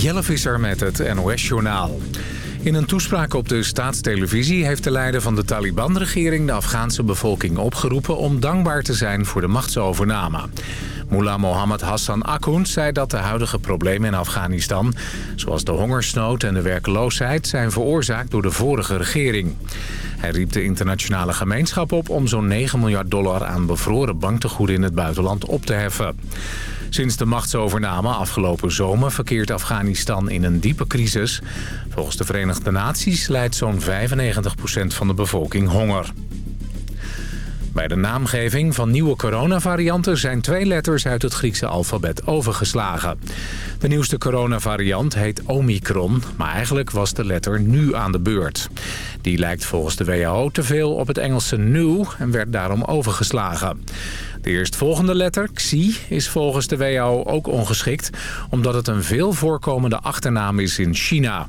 Jelle Visser met het NOS-journaal. In een toespraak op de staatstelevisie heeft de leider van de Taliban-regering... de Afghaanse bevolking opgeroepen om dankbaar te zijn voor de machtsovername. Mullah Mohammed Hassan Akoun zei dat de huidige problemen in Afghanistan... zoals de hongersnood en de werkloosheid zijn veroorzaakt door de vorige regering. Hij riep de internationale gemeenschap op om zo'n 9 miljard dollar aan bevroren banktegoeden in het buitenland op te heffen. Sinds de machtsovername afgelopen zomer verkeert Afghanistan in een diepe crisis. Volgens de Verenigde Naties leidt zo'n 95% van de bevolking honger. Bij de naamgeving van nieuwe coronavarianten zijn twee letters uit het Griekse alfabet overgeslagen. De nieuwste coronavariant heet Omicron, maar eigenlijk was de letter nu aan de beurt. Die lijkt volgens de WHO te veel op het Engelse new en werd daarom overgeslagen. De eerstvolgende letter, Xi, is volgens de WHO ook ongeschikt... omdat het een veel voorkomende achternaam is in China.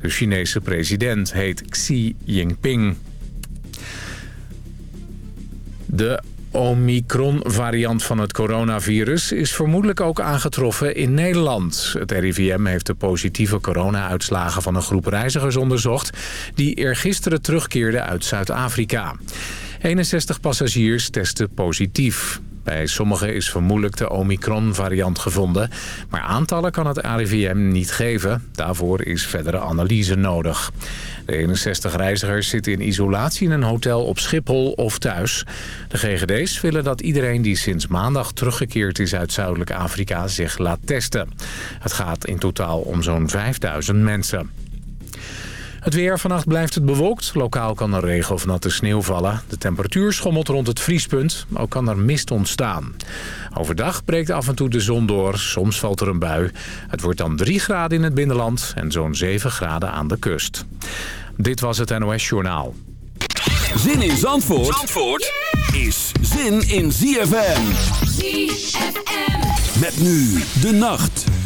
De Chinese president heet Xi Jinping. De Omicron-variant van het coronavirus is vermoedelijk ook aangetroffen in Nederland. Het RIVM heeft de positieve corona-uitslagen van een groep reizigers onderzocht... die eergisteren terugkeerden uit Zuid-Afrika. 61 passagiers testen positief. Bij sommigen is vermoedelijk de Omicron-variant gevonden. Maar aantallen kan het RIVM niet geven. Daarvoor is verdere analyse nodig. De 61 reizigers zitten in isolatie in een hotel op Schiphol of thuis. De GGD's willen dat iedereen die sinds maandag teruggekeerd is uit Zuidelijk Afrika zich laat testen. Het gaat in totaal om zo'n 5000 mensen. Het weer vannacht blijft het bewolkt. Lokaal kan er regen of natte sneeuw vallen. De temperatuur schommelt rond het vriespunt. Ook kan er mist ontstaan. Overdag breekt af en toe de zon door. Soms valt er een bui. Het wordt dan 3 graden in het binnenland en zo'n 7 graden aan de kust. Dit was het NOS Journaal. Zin in Zandvoort, Zandvoort is zin in ZFM. ZFM. Met nu de nacht.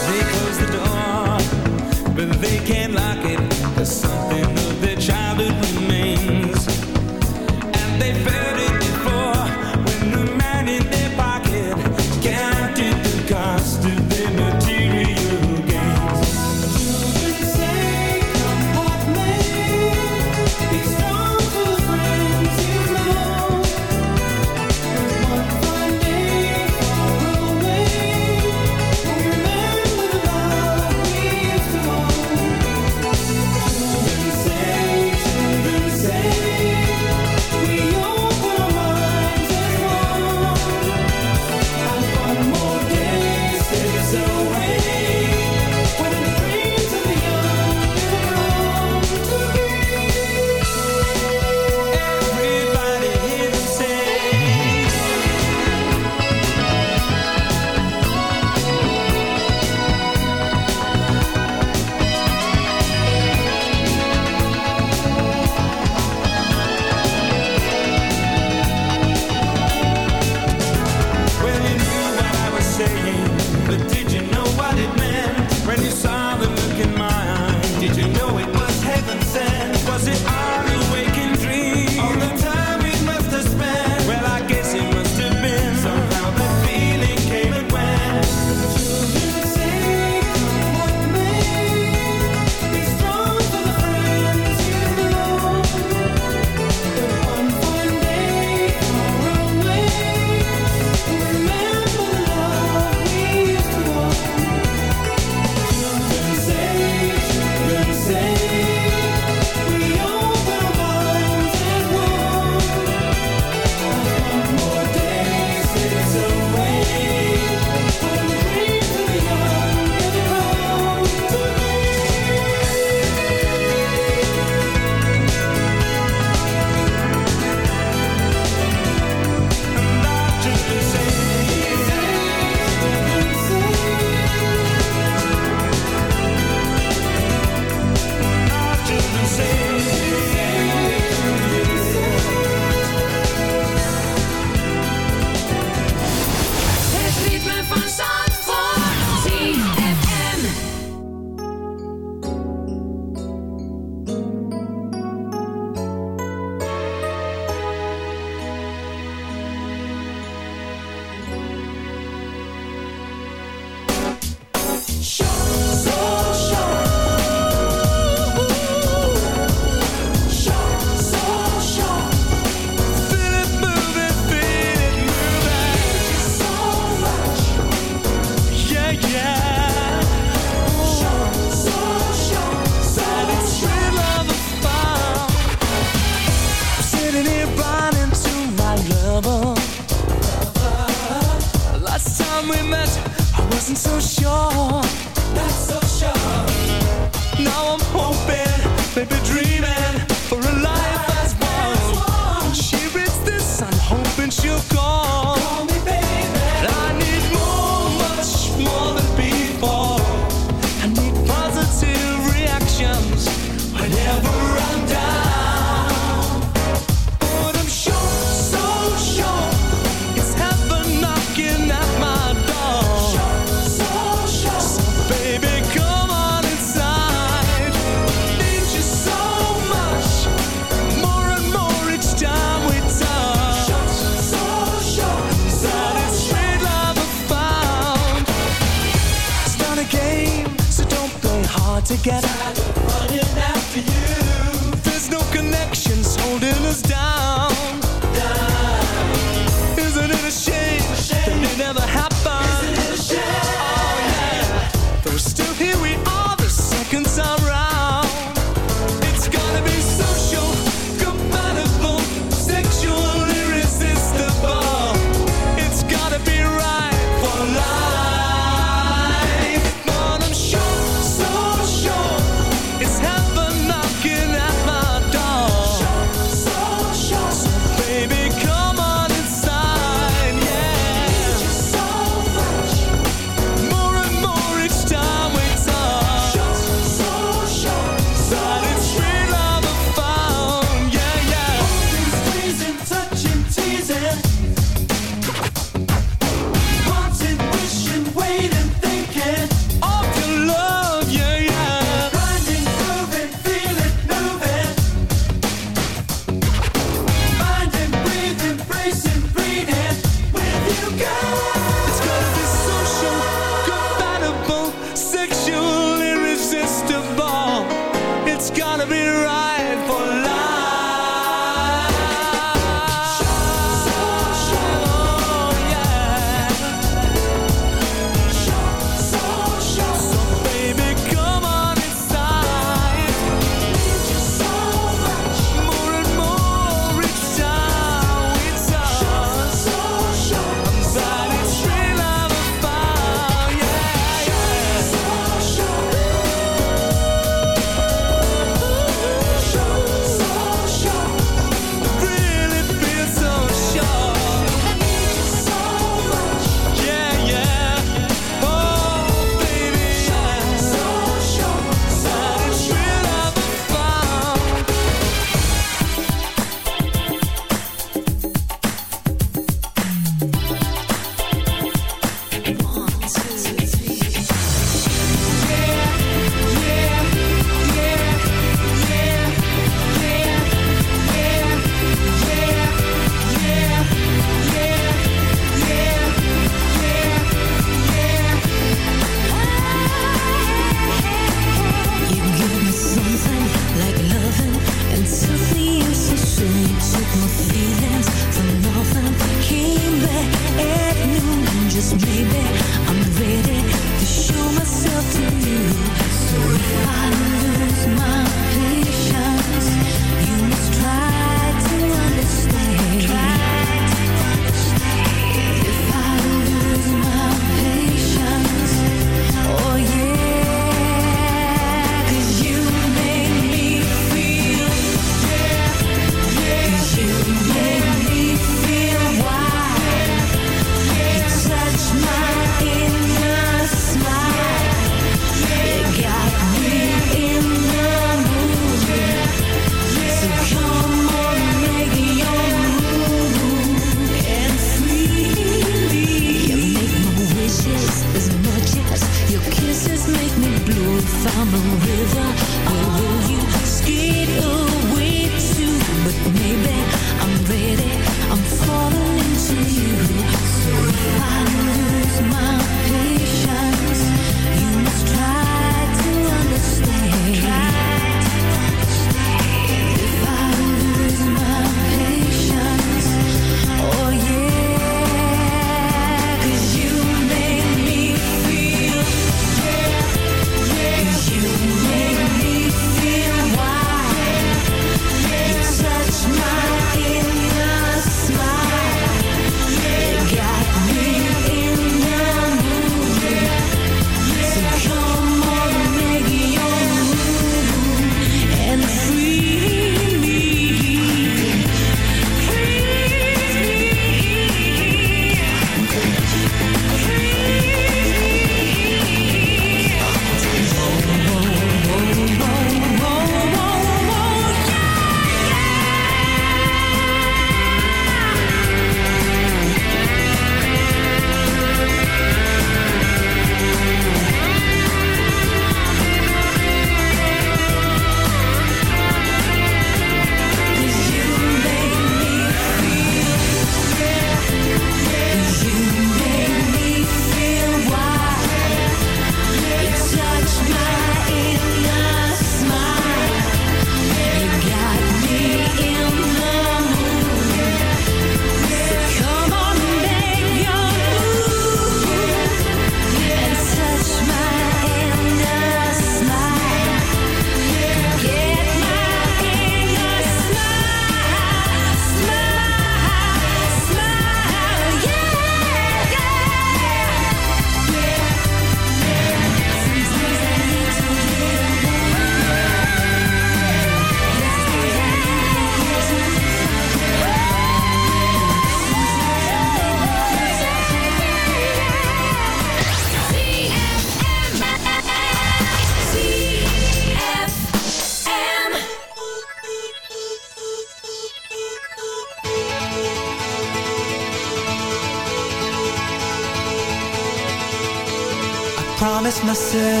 Myself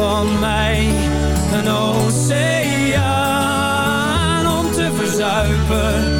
van mij een oceaan om te verzuipen.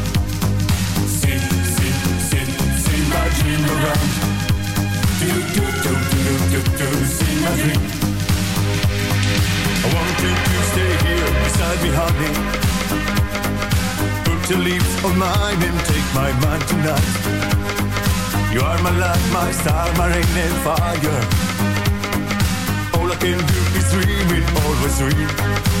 Dream around. Do, do, do, do, do, do, do, see my dream. I want you to stay here beside me, honey. Put your lips on mine and take my mind tonight. You are my light, my star, my rain and fire. All I can do is dream it, always dream.